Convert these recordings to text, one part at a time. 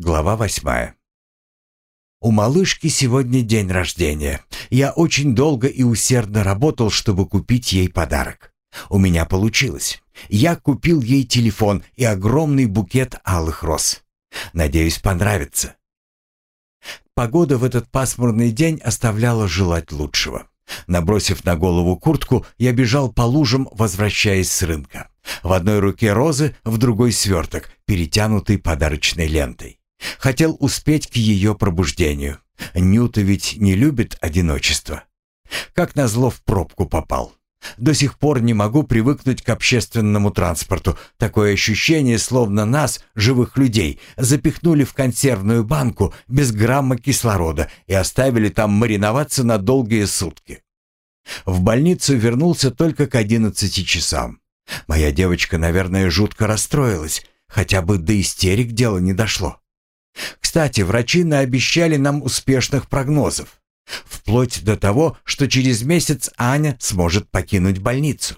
Глава восьмая. У малышки сегодня день рождения. Я очень долго и усердно работал, чтобы купить ей подарок. У меня получилось. Я купил ей телефон и огромный букет алых роз. Надеюсь, понравится. Погода в этот пасмурный день оставляла желать лучшего. Набросив на голову куртку, я бежал по лужам, возвращаясь с рынка. В одной руке розы, в другой сверток, перетянутый подарочной лентой. Хотел успеть к ее пробуждению. Нюта ведь не любит одиночество. Как назло в пробку попал. До сих пор не могу привыкнуть к общественному транспорту. Такое ощущение, словно нас, живых людей, запихнули в консервную банку без грамма кислорода и оставили там мариноваться на долгие сутки. В больницу вернулся только к одиннадцати часам. Моя девочка, наверное, жутко расстроилась. Хотя бы до истерик дело не дошло. Кстати, врачи наобещали нам успешных прогнозов. Вплоть до того, что через месяц Аня сможет покинуть больницу.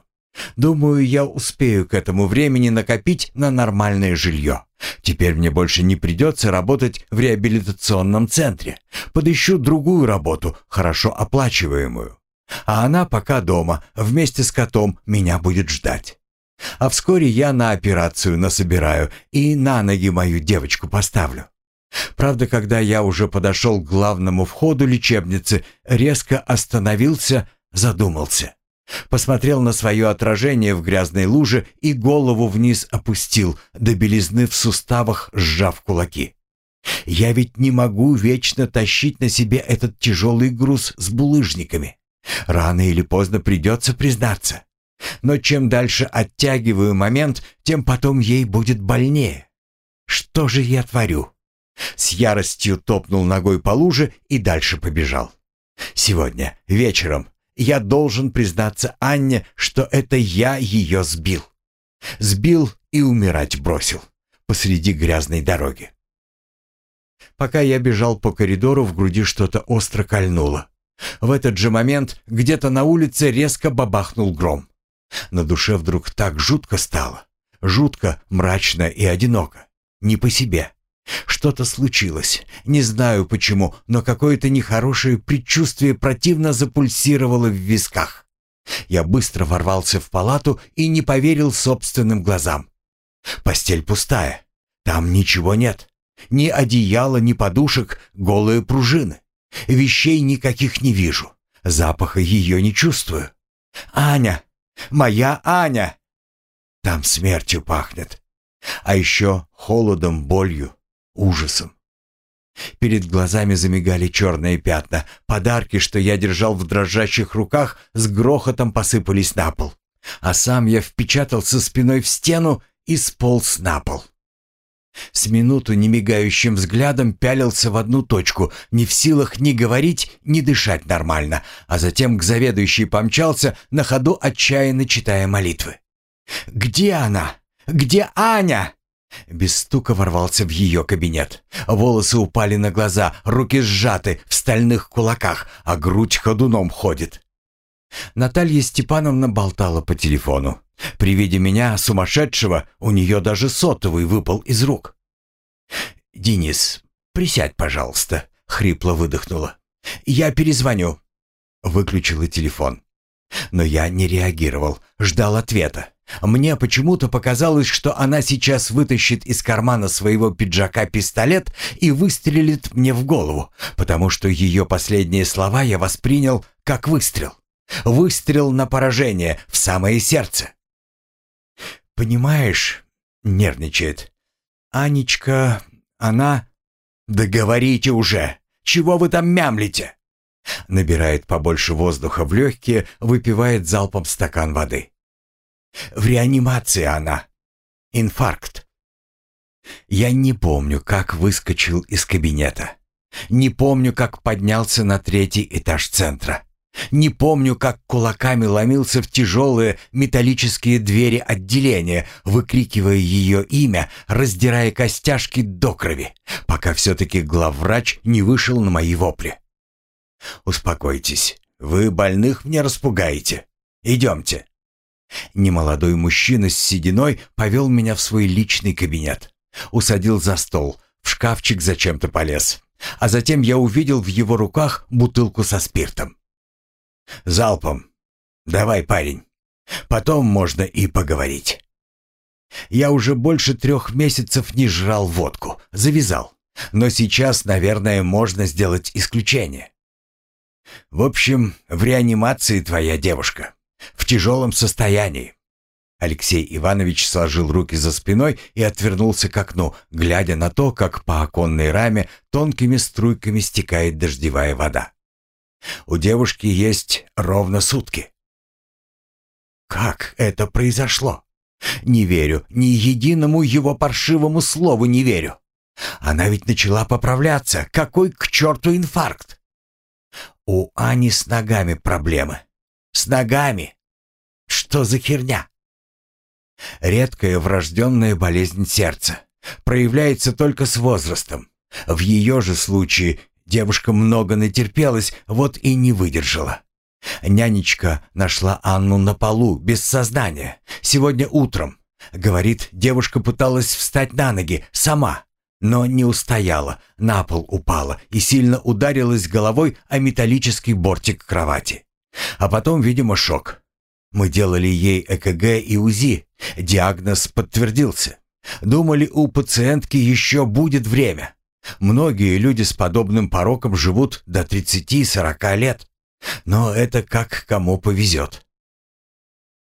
Думаю, я успею к этому времени накопить на нормальное жилье. Теперь мне больше не придется работать в реабилитационном центре. Подыщу другую работу, хорошо оплачиваемую. А она пока дома, вместе с котом, меня будет ждать. А вскоре я на операцию насобираю и на ноги мою девочку поставлю. Правда, когда я уже подошел к главному входу лечебницы, резко остановился, задумался. Посмотрел на свое отражение в грязной луже и голову вниз опустил, до белизны в суставах сжав кулаки. Я ведь не могу вечно тащить на себе этот тяжелый груз с булыжниками. Рано или поздно придется признаться. Но чем дальше оттягиваю момент, тем потом ей будет больнее. Что же я творю? С яростью топнул ногой по луже и дальше побежал. Сегодня, вечером, я должен признаться Анне, что это я ее сбил. Сбил и умирать бросил посреди грязной дороги. Пока я бежал по коридору, в груди что-то остро кольнуло. В этот же момент где-то на улице резко бабахнул гром. На душе вдруг так жутко стало. Жутко, мрачно и одиноко. Не по себе. Что-то случилось. Не знаю почему, но какое-то нехорошее предчувствие противно запульсировало в висках. Я быстро ворвался в палату и не поверил собственным глазам. Постель пустая. Там ничего нет. Ни одеяла, ни подушек, голые пружины. Вещей никаких не вижу. Запаха ее не чувствую. Аня! Моя Аня! Там смертью пахнет. А еще холодом, болью ужасом. Перед глазами замигали черные пятна. Подарки, что я держал в дрожащих руках, с грохотом посыпались на пол. А сам я впечатался спиной в стену и сполз на пол. С минуту немигающим взглядом пялился в одну точку, не в силах ни говорить, ни дышать нормально, а затем к заведующей помчался, на ходу отчаянно читая молитвы. «Где она? Где Аня?» Без стука ворвался в ее кабинет. Волосы упали на глаза, руки сжаты в стальных кулаках, а грудь ходуном ходит. Наталья Степановна болтала по телефону. При виде меня, сумасшедшего, у нее даже сотовый выпал из рук. «Денис, присядь, пожалуйста», — хрипло выдохнула. «Я перезвоню». Выключила телефон. Но я не реагировал, ждал ответа. Мне почему-то показалось, что она сейчас вытащит из кармана своего пиджака пистолет и выстрелит мне в голову, потому что ее последние слова я воспринял как выстрел. Выстрел на поражение в самое сердце. «Понимаешь», — нервничает, — «Анечка, она...» «Да говорите уже! Чего вы там мямлите?» Набирает побольше воздуха в легкие, выпивает залпом стакан воды. В реанимации она. Инфаркт. Я не помню, как выскочил из кабинета. Не помню, как поднялся на третий этаж центра. Не помню, как кулаками ломился в тяжелые металлические двери отделения, выкрикивая ее имя, раздирая костяшки до крови, пока все-таки главврач не вышел на мои вопли. «Успокойтесь, вы больных мне распугаете. Идемте». Немолодой мужчина с сединой повел меня в свой личный кабинет. Усадил за стол, в шкафчик зачем-то полез. А затем я увидел в его руках бутылку со спиртом. «Залпом. Давай, парень. Потом можно и поговорить». Я уже больше трех месяцев не жрал водку, завязал. Но сейчас, наверное, можно сделать исключение. В общем, в реанимации твоя девушка. В тяжелом состоянии. Алексей Иванович сложил руки за спиной и отвернулся к окну, глядя на то, как по оконной раме тонкими струйками стекает дождевая вода. У девушки есть ровно сутки. Как это произошло? Не верю, ни единому его паршивому слову не верю. Она ведь начала поправляться. Какой к черту инфаркт? У Ани с ногами проблемы. С ногами. Что за херня? Редкая врожденная болезнь сердца. Проявляется только с возрастом. В ее же случае девушка много натерпелась, вот и не выдержала. Нянечка нашла Анну на полу, без сознания, сегодня утром. Говорит, девушка пыталась встать на ноги, сама, но не устояла, на пол упала и сильно ударилась головой о металлический бортик кровати. А потом, видимо, шок. Мы делали ей ЭКГ и УЗИ. Диагноз подтвердился. Думали, у пациентки еще будет время. Многие люди с подобным пороком живут до 30-40 лет. Но это как кому повезет.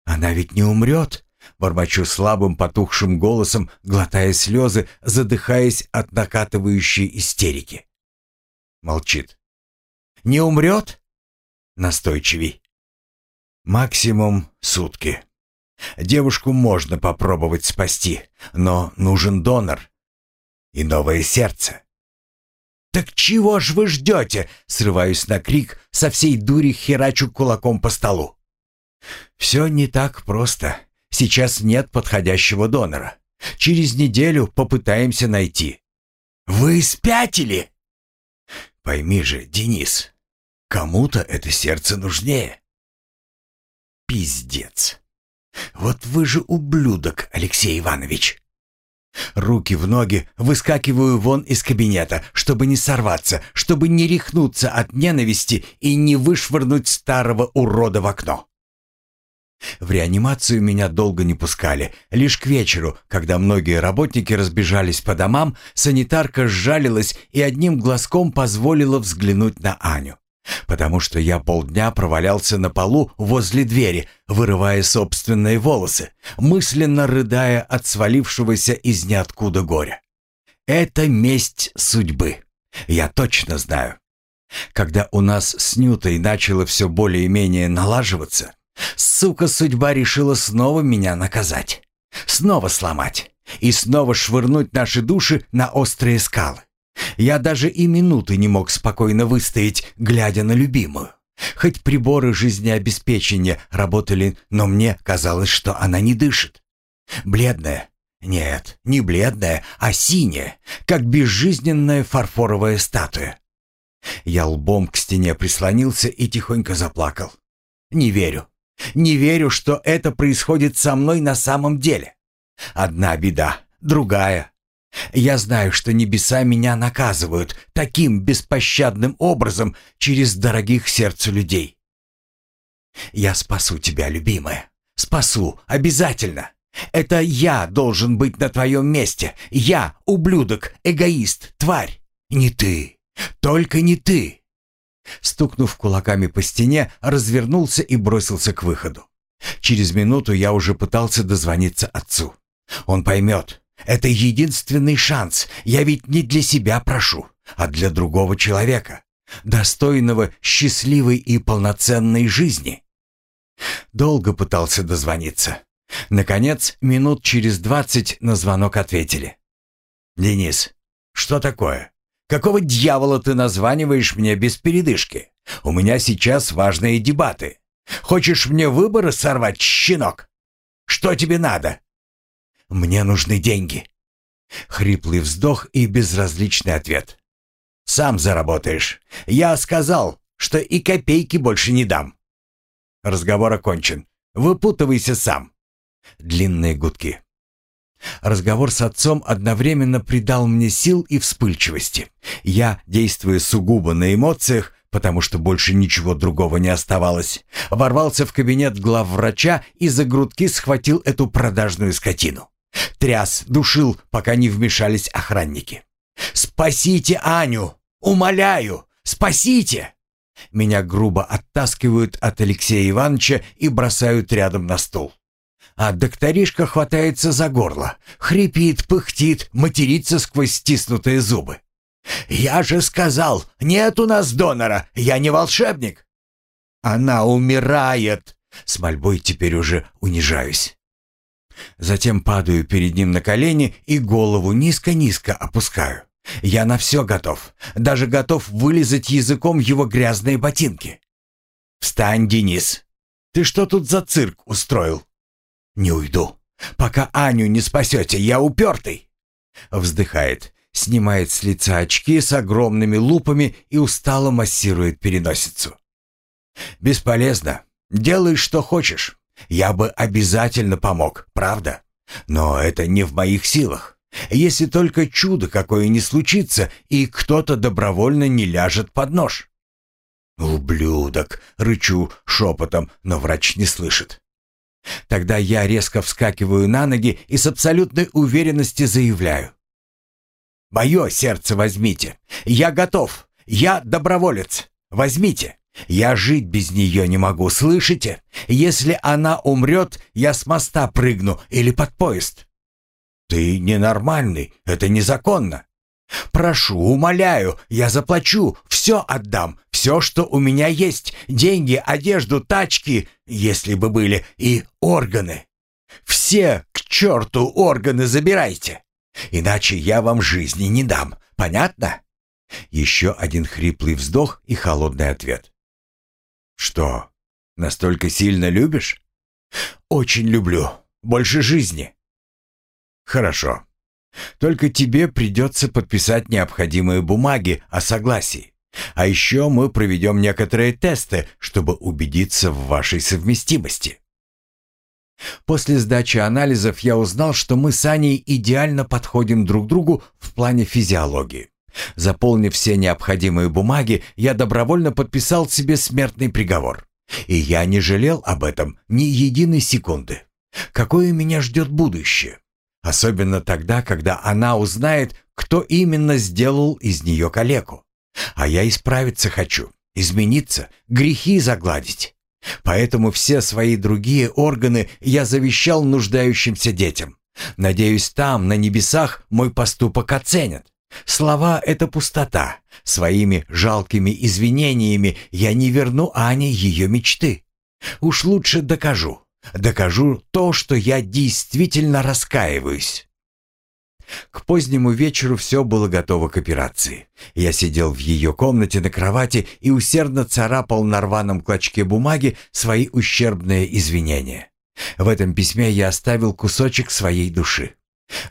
Она ведь не умрет, бормочу слабым потухшим голосом, глотая слезы, задыхаясь от накатывающей истерики. Молчит. «Не умрет?» Настойчивей. «Максимум сутки. Девушку можно попробовать спасти, но нужен донор и новое сердце. «Так чего ж вы ждете?» — срываюсь на крик, со всей дури херачу кулаком по столу. «Все не так просто. Сейчас нет подходящего донора. Через неделю попытаемся найти». «Вы спятили?» «Пойми же, Денис, кому-то это сердце нужнее». «Пиздец. Вот вы же ублюдок, Алексей Иванович. Руки в ноги, выскакиваю вон из кабинета, чтобы не сорваться, чтобы не рехнуться от ненависти и не вышвырнуть старого урода в окно. В реанимацию меня долго не пускали. Лишь к вечеру, когда многие работники разбежались по домам, санитарка сжалилась и одним глазком позволила взглянуть на Аню потому что я полдня провалялся на полу возле двери, вырывая собственные волосы, мысленно рыдая от свалившегося из ниоткуда горя. Это месть судьбы. Я точно знаю. Когда у нас с Нютой начало все более-менее налаживаться, сука судьба решила снова меня наказать. Снова сломать. И снова швырнуть наши души на острые скалы. Я даже и минуты не мог спокойно выстоять, глядя на любимую. Хоть приборы жизнеобеспечения работали, но мне казалось, что она не дышит. Бледная. Нет, не бледная, а синяя, как безжизненная фарфоровая статуя. Я лбом к стене прислонился и тихонько заплакал. Не верю. Не верю, что это происходит со мной на самом деле. Одна беда, другая. Я знаю, что небеса меня наказывают таким беспощадным образом через дорогих сердцу людей. Я спасу тебя, любимая. Спасу, обязательно. Это я должен быть на твоем месте. Я, ублюдок, эгоист, тварь. Не ты. Только не ты. Стукнув кулаками по стене, развернулся и бросился к выходу. Через минуту я уже пытался дозвониться отцу. Он поймет, это единственный шанс. Я ведь не для себя прошу, а для другого человека, достойного счастливой и полноценной жизни. Долго пытался дозвониться. Наконец, минут через двадцать на звонок ответили. «Денис, что такое? Какого дьявола ты названиваешь мне без передышки? У меня сейчас важные дебаты. Хочешь мне выборы сорвать, щенок? Что тебе надо?» Мне нужны деньги». Хриплый вздох и безразличный ответ. «Сам заработаешь. Я сказал, что и копейки больше не дам». Разговор окончен. Выпутывайся сам. Длинные гудки. Разговор с отцом одновременно придал мне сил и вспыльчивости. Я, действуя сугубо на эмоциях, потому что больше ничего другого не оставалось, ворвался в кабинет главврача и за грудки схватил эту продажную скотину. Тряс, душил, пока не вмешались охранники. «Спасите Аню! Умоляю! Спасите!» Меня грубо оттаскивают от Алексея Ивановича и бросают рядом на стул. А докторишка хватается за горло, хрипит, пыхтит, матерится сквозь стиснутые зубы. «Я же сказал, нет у нас донора, я не волшебник!» «Она умирает!» С мольбой теперь уже унижаюсь. Затем падаю перед ним на колени и голову низко-низко опускаю. Я на все готов, даже готов вылезать языком его грязные ботинки. «Встань, Денис! Ты что тут за цирк устроил?» «Не уйду. Пока Аню не спасете, я упертый!» Вздыхает, снимает с лица очки с огромными лупами и устало массирует переносицу. «Бесполезно. Делай, что хочешь. Я бы обязательно помог, правда? Но это не в моих силах. Если только чудо какое не случится, и кто-то добровольно не ляжет под нож». «Ублюдок!» — рычу шепотом, но врач не слышит. Тогда я резко вскакиваю на ноги и с абсолютной уверенностью заявляю. «Мое сердце возьмите! Я готов! Я доброволец! Возьмите! Я жить без нее не могу, слышите? Если она умрет, я с моста прыгну или под поезд!» «Ты ненормальный, это незаконно!» «Прошу, умоляю, я заплачу, все отдам, все, что у меня есть, деньги, одежду, тачки, если бы были, и органы. Все к черту органы забирайте, иначе я вам жизни не дам, понятно?» Еще один хриплый вздох и холодный ответ. «Что, настолько сильно любишь?» «Очень люблю, больше жизни». «Хорошо. Только тебе придется подписать необходимые бумаги о согласии. А еще мы проведем некоторые тесты, чтобы убедиться в вашей совместимости. После сдачи анализов я узнал, что мы с Аней идеально подходим друг другу в плане физиологии. Заполнив все необходимые бумаги, я добровольно подписал себе смертный приговор. И я не жалел об этом ни единой секунды. Какое меня ждет будущее? Особенно тогда, когда она узнает, кто именно сделал из нее калеку. А я исправиться хочу, измениться, грехи загладить. Поэтому все свои другие органы я завещал нуждающимся детям. Надеюсь, там, на небесах, мой поступок оценят. Слова — это пустота. Своими жалкими извинениями я не верну Ане ее мечты. Уж лучше докажу. Докажу то, что я действительно раскаиваюсь. К позднему вечеру все было готово к операции. Я сидел в ее комнате на кровати и усердно царапал на рваном клочке бумаги свои ущербные извинения. В этом письме я оставил кусочек своей души.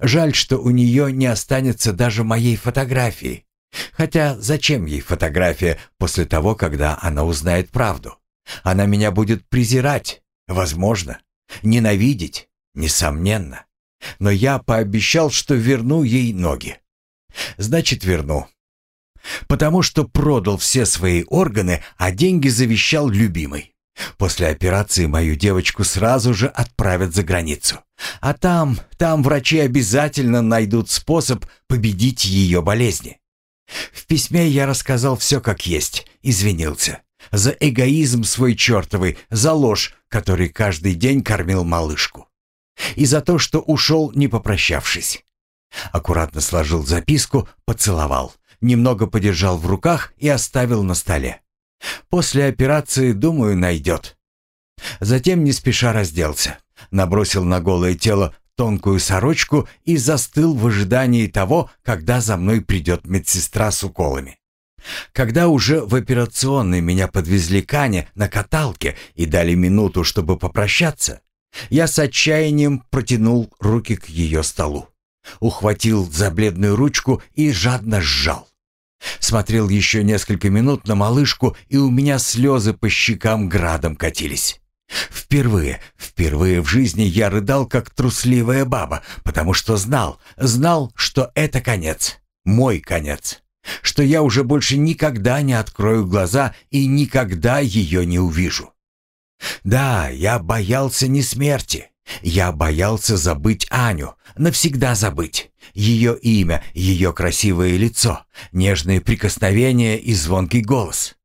Жаль, что у нее не останется даже моей фотографии. Хотя зачем ей фотография после того, когда она узнает правду? Она меня будет презирать, возможно, ненавидеть, несомненно. Но я пообещал, что верну ей ноги. Значит, верну. Потому что продал все свои органы, а деньги завещал любимой. После операции мою девочку сразу же отправят за границу. А там, там врачи обязательно найдут способ победить ее болезни. В письме я рассказал все как есть, извинился. За эгоизм свой чертовый, за ложь, который каждый день кормил малышку. И за то, что ушел, не попрощавшись. Аккуратно сложил записку, поцеловал, немного подержал в руках и оставил на столе. После операции, думаю, найдет. Затем не спеша разделся, набросил на голое тело тонкую сорочку и застыл в ожидании того, когда за мной придет медсестра с уколами. Когда уже в операционной меня подвезли к Ане на каталке и дали минуту, чтобы попрощаться, я с отчаянием протянул руки к ее столу, ухватил за бледную ручку и жадно сжал. Смотрел еще несколько минут на малышку, и у меня слезы по щекам градом катились. Впервые, впервые в жизни я рыдал, как трусливая баба, потому что знал, знал, что это конец, мой конец, что я уже больше никогда не открою глаза и никогда ее не увижу. Да, я боялся не смерти, я боялся забыть Аню, навсегда забыть. Ее имя, ее красивое лицо, нежные прикосновения и звонкий голос.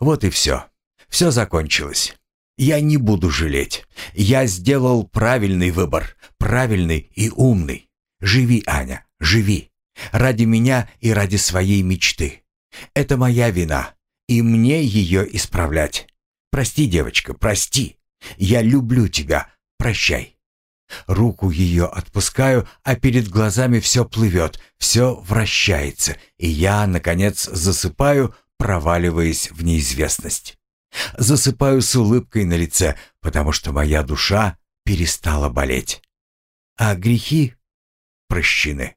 Вот и все. Все закончилось. Я не буду жалеть. Я сделал правильный выбор, правильный и умный. Живи, Аня, живи. Ради меня и ради своей мечты. Это моя вина, и мне ее исправлять. Прости, девочка, прости. Я люблю тебя. Прощай. Руку ее отпускаю, а перед глазами все плывет, все вращается, и я, наконец, засыпаю, проваливаясь в неизвестность. Засыпаю с улыбкой на лице, потому что моя душа перестала болеть. А грехи прощены.